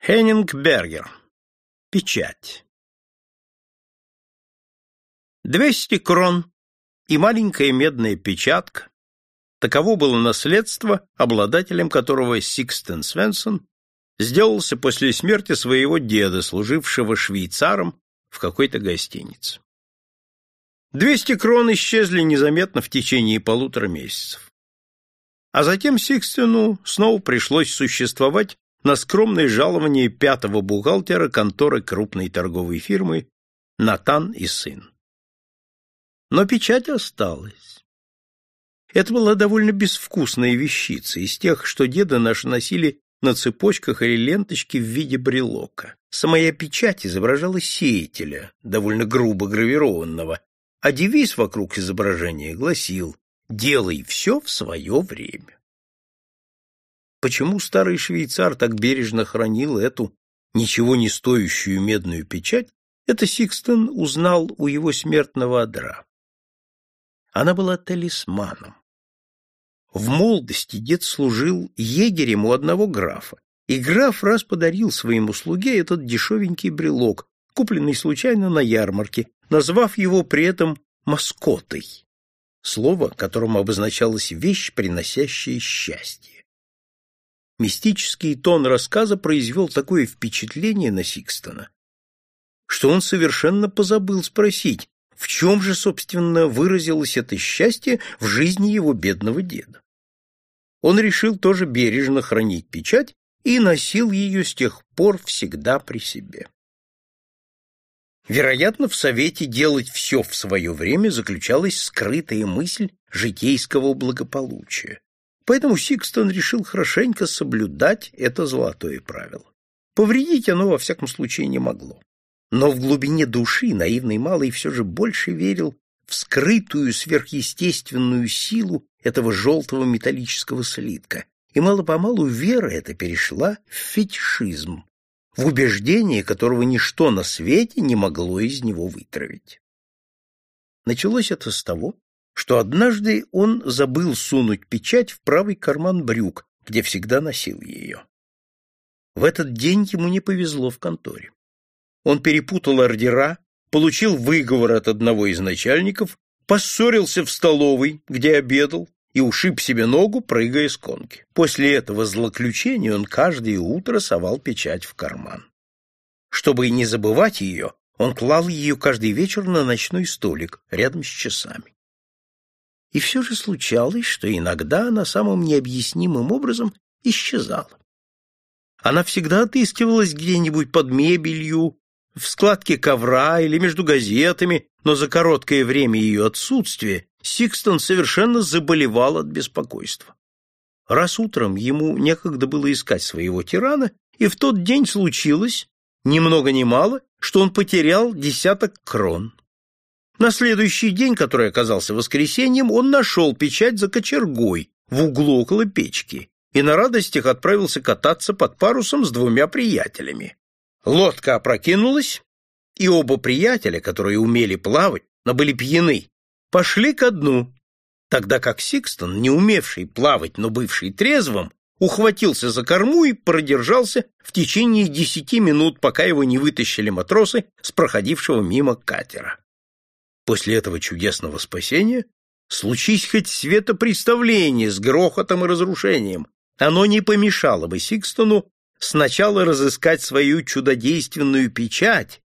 Хеннинг Бергер. Печать. Двести крон и маленькая медная печатка. Таково было наследство, обладателем которого Сикстен Свенсон сделался после смерти своего деда, служившего швейцаром в какой-то гостинице. Двести крон исчезли незаметно в течение полутора месяцев. А затем Сикстену снова пришлось существовать на скромное жалование пятого бухгалтера конторы крупной торговой фирмы Натан и сын. Но печать осталась. Это была довольно безвкусная вещица, из тех, что деды наши носили на цепочках или ленточке в виде брелока. Самая печать изображала сеятеля, довольно грубо гравированного, а девиз вокруг изображения гласил «Делай все в свое время». Почему старый швейцар так бережно хранил эту ничего не стоящую медную печать, это Сикстон узнал у его смертного одра. Она была талисманом. В молодости дед служил егерем у одного графа, и граф раз подарил своему слуге этот дешевенький брелок, купленный случайно на ярмарке, назвав его при этом маскотой, слово, которым обозначалась вещь, приносящая счастье. Мистический тон рассказа произвел такое впечатление на Сикстона, что он совершенно позабыл спросить, в чем же, собственно, выразилось это счастье в жизни его бедного деда. Он решил тоже бережно хранить печать и носил ее с тех пор всегда при себе. Вероятно, в совете делать все в свое время заключалась скрытая мысль житейского благополучия. Поэтому Сикстон решил хорошенько соблюдать это золотое правило. Повредить оно, во всяком случае, не могло. Но в глубине души наивный малый все же больше верил в скрытую сверхъестественную силу этого желтого металлического слитка, и мало-помалу вера эта перешла в фетишизм, в убеждение, которого ничто на свете не могло из него вытравить. Началось это с того, что однажды он забыл сунуть печать в правый карман брюк, где всегда носил ее. В этот день ему не повезло в конторе. Он перепутал ордера, получил выговор от одного из начальников, поссорился в столовой, где обедал, и ушиб себе ногу, прыгая с конки. После этого злоключения он каждое утро совал печать в карман. Чтобы не забывать ее, он клал ее каждый вечер на ночной столик рядом с часами. И все же случалось, что иногда она самым необъяснимым образом исчезала. Она всегда отыскивалась где-нибудь под мебелью, в складке ковра или между газетами, но за короткое время ее отсутствия Сикстон совершенно заболевал от беспокойства. Раз утром ему некогда было искать своего тирана, и в тот день случилось, ни много ни мало, что он потерял десяток крон. На следующий день, который оказался воскресеньем, он нашел печать за кочергой в углу около печки и на радостях отправился кататься под парусом с двумя приятелями. Лодка опрокинулась, и оба приятеля, которые умели плавать, но были пьяны, пошли ко дну, тогда как Сикстон, не умевший плавать, но бывший трезвым, ухватился за корму и продержался в течение десяти минут, пока его не вытащили матросы с проходившего мимо катера. После этого чудесного спасения случись хоть светопреставление с грохотом и разрушением, оно не помешало бы Сикстону сначала разыскать свою чудодейственную печать,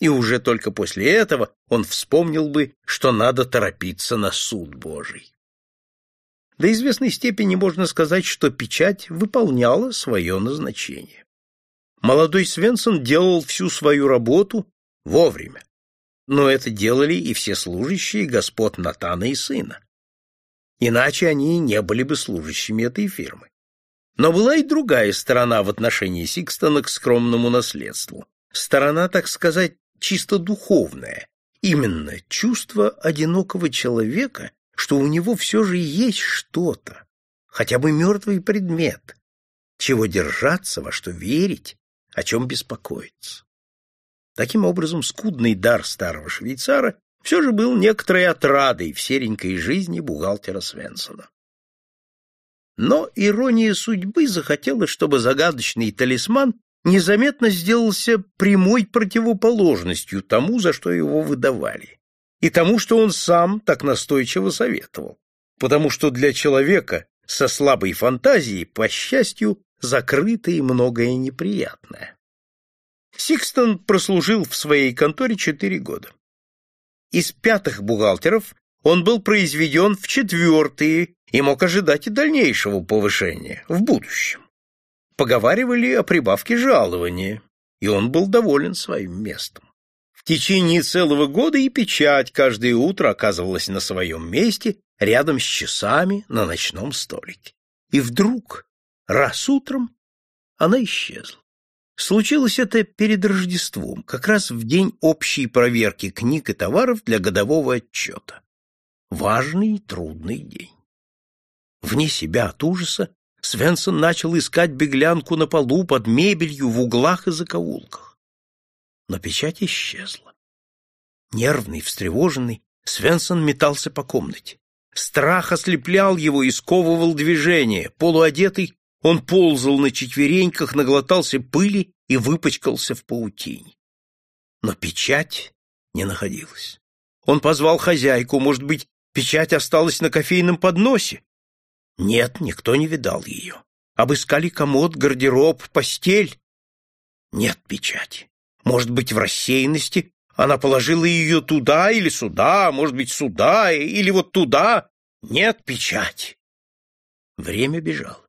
и уже только после этого он вспомнил бы, что надо торопиться на суд Божий. До известной степени можно сказать, что печать выполняла свое назначение. Молодой Свенсон делал всю свою работу вовремя но это делали и все служащие господ Натана и сына. Иначе они не были бы служащими этой фирмы. Но была и другая сторона в отношении Сикстона к скромному наследству. Сторона, так сказать, чисто духовная. Именно чувство одинокого человека, что у него все же есть что-то, хотя бы мертвый предмет, чего держаться, во что верить, о чем беспокоиться. Таким образом, скудный дар старого швейцара все же был некоторой отрадой в серенькой жизни бухгалтера Свенсона. Но ирония судьбы захотела, чтобы загадочный талисман незаметно сделался прямой противоположностью тому, за что его выдавали, и тому, что он сам так настойчиво советовал, потому что для человека со слабой фантазией, по счастью, закрыто и многое неприятное. Сикстон прослужил в своей конторе четыре года. Из пятых бухгалтеров он был произведен в четвертые и мог ожидать и дальнейшего повышения в будущем. Поговаривали о прибавке жалования, и он был доволен своим местом. В течение целого года и печать каждое утро оказывалась на своем месте, рядом с часами на ночном столике. И вдруг, раз утром, она исчезла. Случилось это перед Рождеством, как раз в день общей проверки книг и товаров для годового отчета. Важный и трудный день. Вне себя от ужаса Свенсон начал искать беглянку на полу, под мебелью, в углах и закоулках. Но печать исчезла. Нервный, встревоженный, Свенсон метался по комнате. Страх ослеплял его и сковывал движение. Полуодетый, он ползал на четвереньках, наглотался пыли и выпачкался в паутине. Но печать не находилась. Он позвал хозяйку, может быть, печать осталась на кофейном подносе? Нет, никто не видал ее. Обыскали комод, гардероб, постель. Нет печати. Может быть, в рассеянности она положила ее туда или сюда, может быть, сюда или вот туда. Нет печати. Время бежало.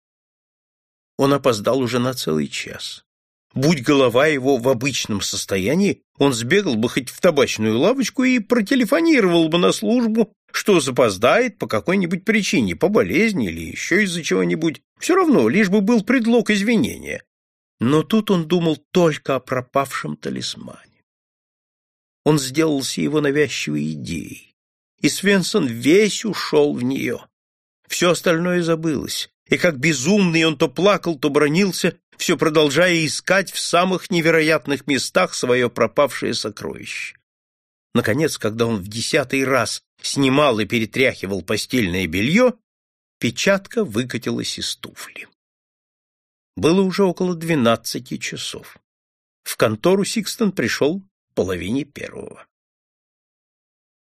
Он опоздал уже на целый час. Будь голова его в обычном состоянии, он сбегал бы хоть в табачную лавочку и протелефонировал бы на службу, что запоздает по какой-нибудь причине, по болезни или еще из-за чего-нибудь. Все равно, лишь бы был предлог извинения. Но тут он думал только о пропавшем талисмане. Он сделался его навязчивой идеей, и Свенсон весь ушел в нее. Все остальное забылось, и как безумный он то плакал, то бронился, все продолжая искать в самых невероятных местах свое пропавшее сокровище. Наконец, когда он в десятый раз снимал и перетряхивал постельное белье, печатка выкатилась из туфли. Было уже около двенадцати часов. В контору Сикстон пришел в половине первого.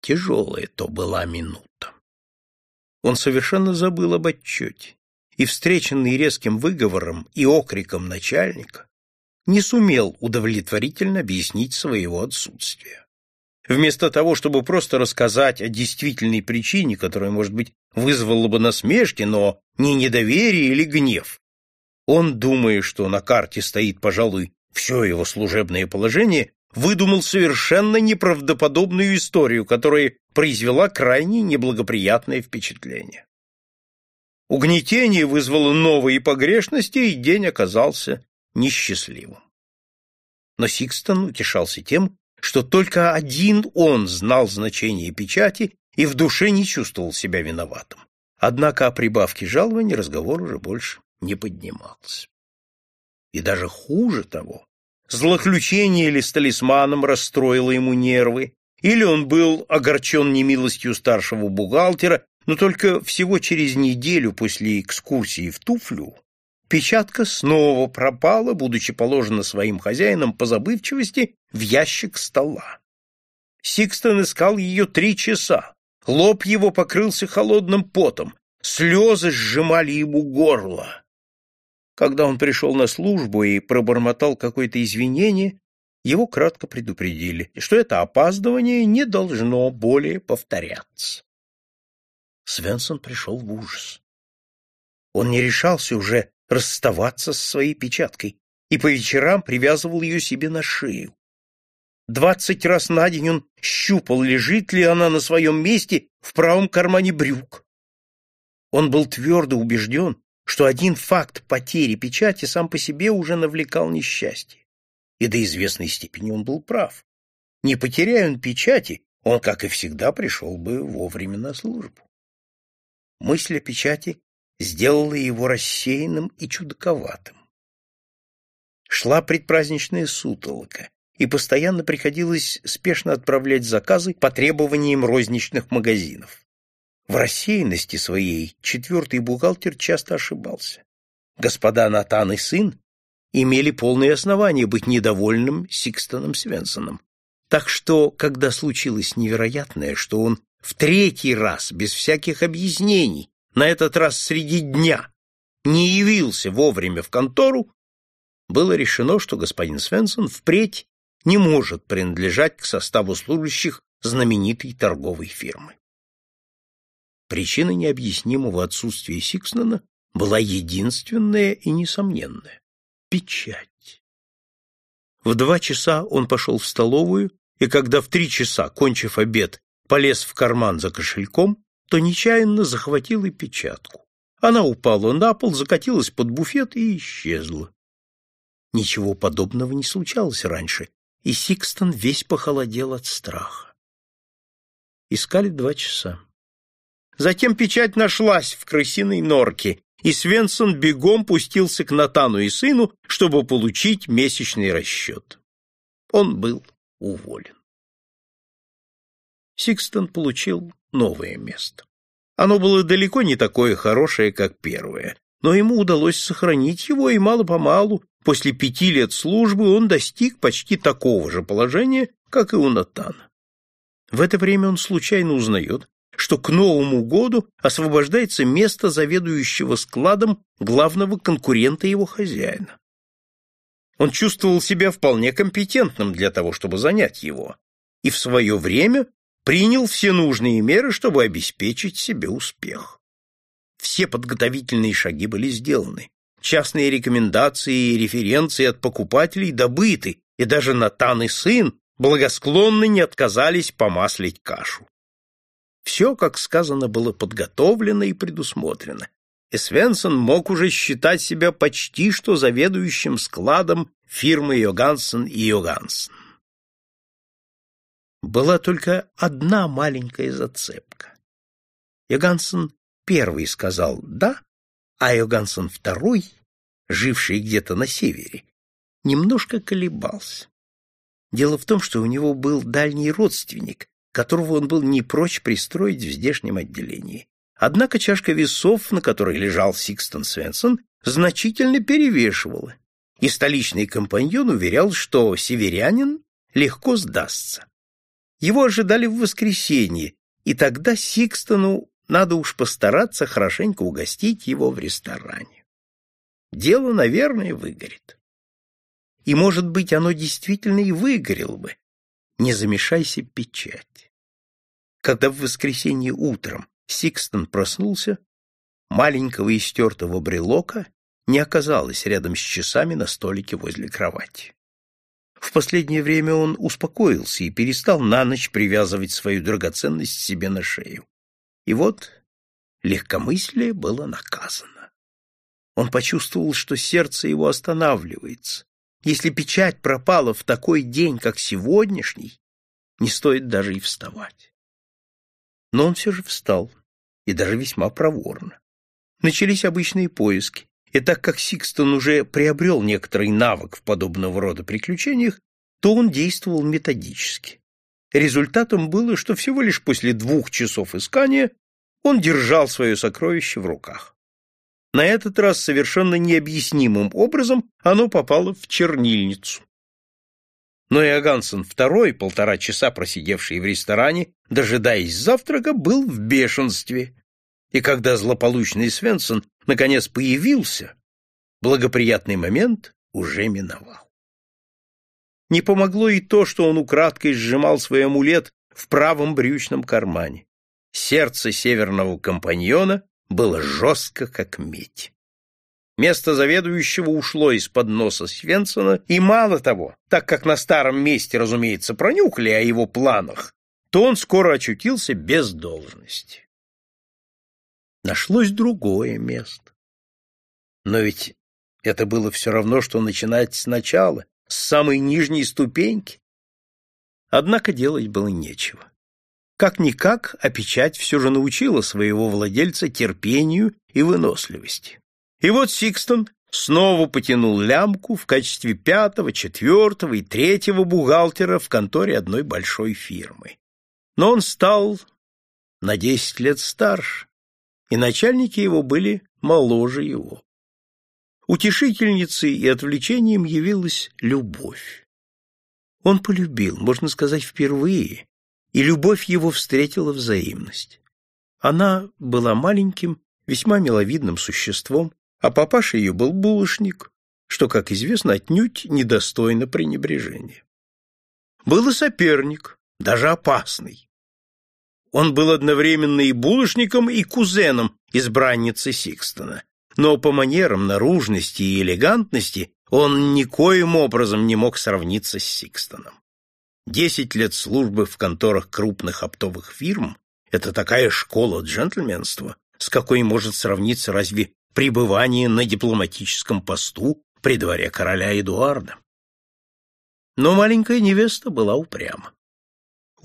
Тяжелая то была минута. Он совершенно забыл об отчете и, встреченный резким выговором и окриком начальника, не сумел удовлетворительно объяснить своего отсутствия. Вместо того, чтобы просто рассказать о действительной причине, которая, может быть, вызвала бы насмешки, но не недоверие или гнев, он, думая, что на карте стоит, пожалуй, все его служебное положение, выдумал совершенно неправдоподобную историю, которая произвела крайне неблагоприятное впечатление. Угнетение вызвало новые погрешности, и день оказался несчастливым. Но Сикстон утешался тем, что только один он знал значение печати и в душе не чувствовал себя виноватым. Однако о прибавке жалования разговор уже больше не поднимался. И даже хуже того, злоключение ли с талисманом расстроило ему нервы, или он был огорчен немилостью старшего бухгалтера но только всего через неделю после экскурсии в Туфлю печатка снова пропала, будучи положена своим хозяином по забывчивости в ящик стола. Сикстон искал ее три часа. Лоб его покрылся холодным потом, слезы сжимали ему горло. Когда он пришел на службу и пробормотал какое-то извинение, его кратко предупредили, что это опаздывание не должно более повторяться. Свенсон пришел в ужас. Он не решался уже расставаться с своей печаткой и по вечерам привязывал ее себе на шею. Двадцать раз на день он щупал, лежит ли она на своем месте в правом кармане брюк. Он был твердо убежден, что один факт потери печати сам по себе уже навлекал несчастье. И до известной степени он был прав. Не потеряя он печати, он, как и всегда, пришел бы вовремя на службу. Мысль о печати сделала его рассеянным и чудаковатым. Шла предпраздничная сутолока, и постоянно приходилось спешно отправлять заказы по требованиям розничных магазинов. В рассеянности своей четвертый бухгалтер часто ошибался. Господа Натан и сын имели полные основания быть недовольным Сикстоном Свенсоном. Так что, когда случилось невероятное, что он в третий раз, без всяких объяснений, на этот раз среди дня, не явился вовремя в контору, было решено, что господин Свенсон впредь не может принадлежать к составу служащих знаменитой торговой фирмы. Причина необъяснимого отсутствия Сикснона была единственная и несомненная — печать. В два часа он пошел в столовую, и когда в три часа, кончив обед, полез в карман за кошельком, то нечаянно захватил и печатку. Она упала на пол, закатилась под буфет и исчезла. Ничего подобного не случалось раньше, и Сикстон весь похолодел от страха. Искали два часа. Затем печать нашлась в крысиной норке, и Свенсон бегом пустился к Натану и сыну, чтобы получить месячный расчет. Он был уволен. Сикстон получил новое место. Оно было далеко не такое хорошее, как первое, но ему удалось сохранить его, и мало-помалу, после пяти лет службы, он достиг почти такого же положения, как и у Натана. В это время он случайно узнает, что к Новому году освобождается место заведующего складом главного конкурента его хозяина. Он чувствовал себя вполне компетентным для того, чтобы занять его, и в свое время принял все нужные меры, чтобы обеспечить себе успех. Все подготовительные шаги были сделаны, частные рекомендации и референции от покупателей добыты, и даже Натан и сын благосклонно не отказались помаслить кашу. Все, как сказано, было подготовлено и предусмотрено, и Свенсон мог уже считать себя почти что заведующим складом фирмы Йогансен и Йогансен. Была только одна маленькая зацепка. Йогансен первый сказал «да», а Йогансен второй, живший где-то на севере, немножко колебался. Дело в том, что у него был дальний родственник, которого он был не прочь пристроить в здешнем отделении. Однако чашка весов, на которой лежал Сикстон Свенсон, значительно перевешивала, и столичный компаньон уверял, что северянин легко сдастся. Его ожидали в воскресенье, и тогда Сикстону надо уж постараться хорошенько угостить его в ресторане. Дело, наверное, выгорит. И, может быть, оно действительно и выгорело бы. Не замешайся печать. Когда в воскресенье утром Сикстон проснулся, маленького истертого брелока не оказалось рядом с часами на столике возле кровати. В последнее время он успокоился и перестал на ночь привязывать свою драгоценность себе на шею. И вот легкомыслие было наказано. Он почувствовал, что сердце его останавливается. Если печать пропала в такой день, как сегодняшний, не стоит даже и вставать. Но он все же встал, и даже весьма проворно. Начались обычные поиски, и так как Сикстон уже приобрел некоторый навык в подобного рода приключениях, то он действовал методически. Результатом было, что всего лишь после двух часов искания он держал свое сокровище в руках. На этот раз совершенно необъяснимым образом оно попало в чернильницу. Но Иогансен второй, полтора часа просидевший в ресторане, дожидаясь завтрака, был в бешенстве. И когда злополучный Свенсон наконец появился, благоприятный момент уже миновал. Не помогло и то, что он украдкой сжимал свой амулет в правом брючном кармане. Сердце северного компаньона было жестко, как медь. Место заведующего ушло из-под носа Свенсона, и мало того, так как на старом месте, разумеется, пронюхали о его планах, то он скоро очутился без должности. Нашлось другое место. Но ведь это было все равно, что начинать сначала, с самой нижней ступеньки. Однако делать было нечего. Как-никак, а печать все же научила своего владельца терпению и выносливости. И вот Сикстон снова потянул лямку в качестве пятого, четвертого и третьего бухгалтера в конторе одной большой фирмы. Но он стал на десять лет старше, и начальники его были моложе его. Утешительницей и отвлечением явилась любовь. Он полюбил, можно сказать, впервые, и любовь его встретила взаимность. Она была маленьким, весьма миловидным существом, а папаша ее был булочник, что, как известно, отнюдь недостойно пренебрежения. Был и соперник, даже опасный. Он был одновременно и булочником, и кузеном избранницы Сикстона, но по манерам, наружности и элегантности он никоим образом не мог сравниться с Сикстоном. Десять лет службы в конторах крупных оптовых фирм — это такая школа джентльменства, с какой может сравниться разве пребывание на дипломатическом посту при дворе короля Эдуарда. Но маленькая невеста была упряма.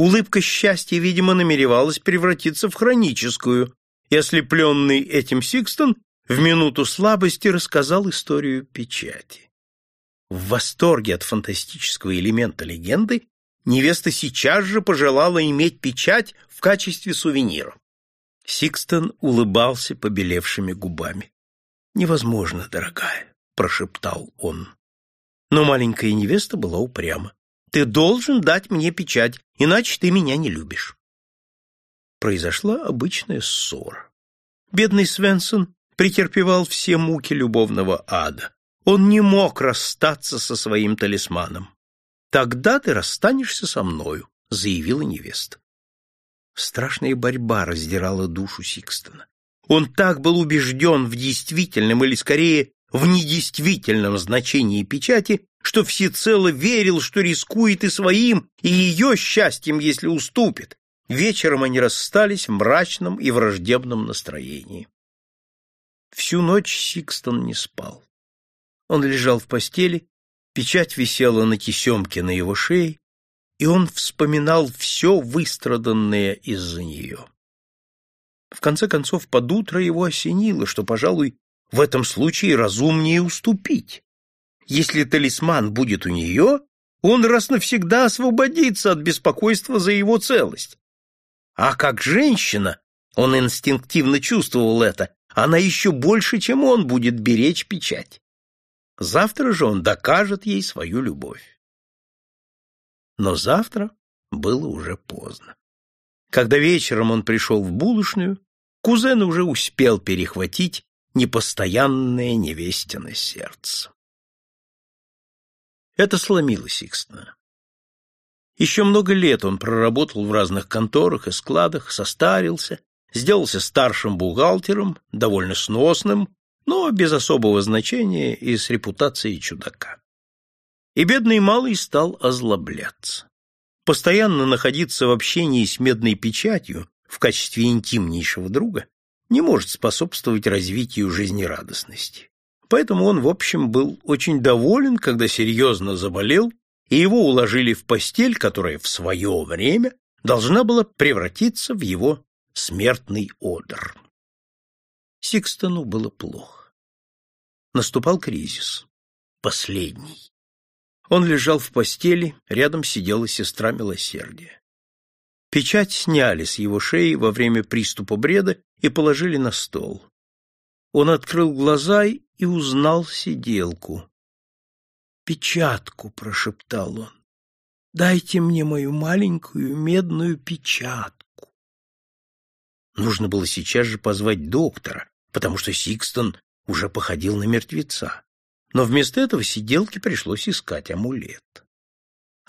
Улыбка счастья, видимо, намеревалась превратиться в хроническую, и ослепленный этим Сикстон в минуту слабости рассказал историю печати. В восторге от фантастического элемента легенды невеста сейчас же пожелала иметь печать в качестве сувенира. Сикстон улыбался побелевшими губами. «Невозможно, дорогая», — прошептал он. Но маленькая невеста была упряма. «Ты должен дать мне печать, иначе ты меня не любишь». Произошла обычная ссора. Бедный Свенсон претерпевал все муки любовного ада. Он не мог расстаться со своим талисманом. «Тогда ты расстанешься со мною», — заявила невеста. Страшная борьба раздирала душу Сикстона. Он так был убежден в действительном или, скорее, в недействительном значении печати, что всецело верил, что рискует и своим, и ее счастьем, если уступит. Вечером они расстались в мрачном и враждебном настроении. Всю ночь Сикстон не спал. Он лежал в постели, печать висела на тесемке на его шее, и он вспоминал все выстраданное из-за нее. В конце концов, под утро его осенило, что, пожалуй, в этом случае разумнее уступить. Если талисман будет у нее, он раз навсегда освободится от беспокойства за его целость. А как женщина, он инстинктивно чувствовал это, она еще больше, чем он, будет беречь печать. Завтра же он докажет ей свою любовь. Но завтра было уже поздно. Когда вечером он пришел в булочную, кузен уже успел перехватить непостоянное невестино сердце. Это сломило Сикстона. Еще много лет он проработал в разных конторах и складах, состарился, сделался старшим бухгалтером, довольно сносным, но без особого значения и с репутацией чудака. И бедный малый стал озлобляться. Постоянно находиться в общении с медной печатью в качестве интимнейшего друга не может способствовать развитию жизнерадостности. Поэтому он, в общем, был очень доволен, когда серьезно заболел, и его уложили в постель, которая в свое время должна была превратиться в его смертный одр. Сикстону было плохо. Наступал кризис. Последний. Он лежал в постели, рядом сидела сестра милосердия. Печать сняли с его шеи во время приступа бреда и положили на стол. Он открыл глаза и узнал сиделку. «Печатку», — прошептал он, — «дайте мне мою маленькую медную печатку». Нужно было сейчас же позвать доктора, потому что Сикстон уже походил на мертвеца но вместо этого сиделке пришлось искать амулет.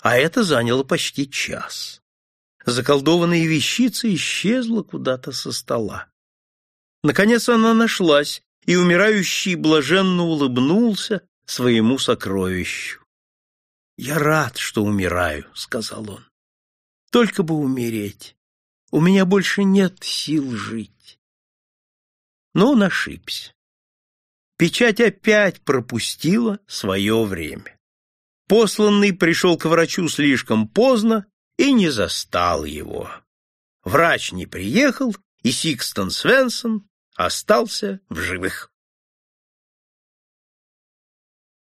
А это заняло почти час. Заколдованная вещица исчезла куда-то со стола. Наконец она нашлась, и умирающий блаженно улыбнулся своему сокровищу. «Я рад, что умираю», — сказал он. «Только бы умереть. У меня больше нет сил жить». Но он ошибся. Печать опять пропустила свое время. Посланный пришел к врачу слишком поздно и не застал его. Врач не приехал, и Сикстон Свенсон остался в живых.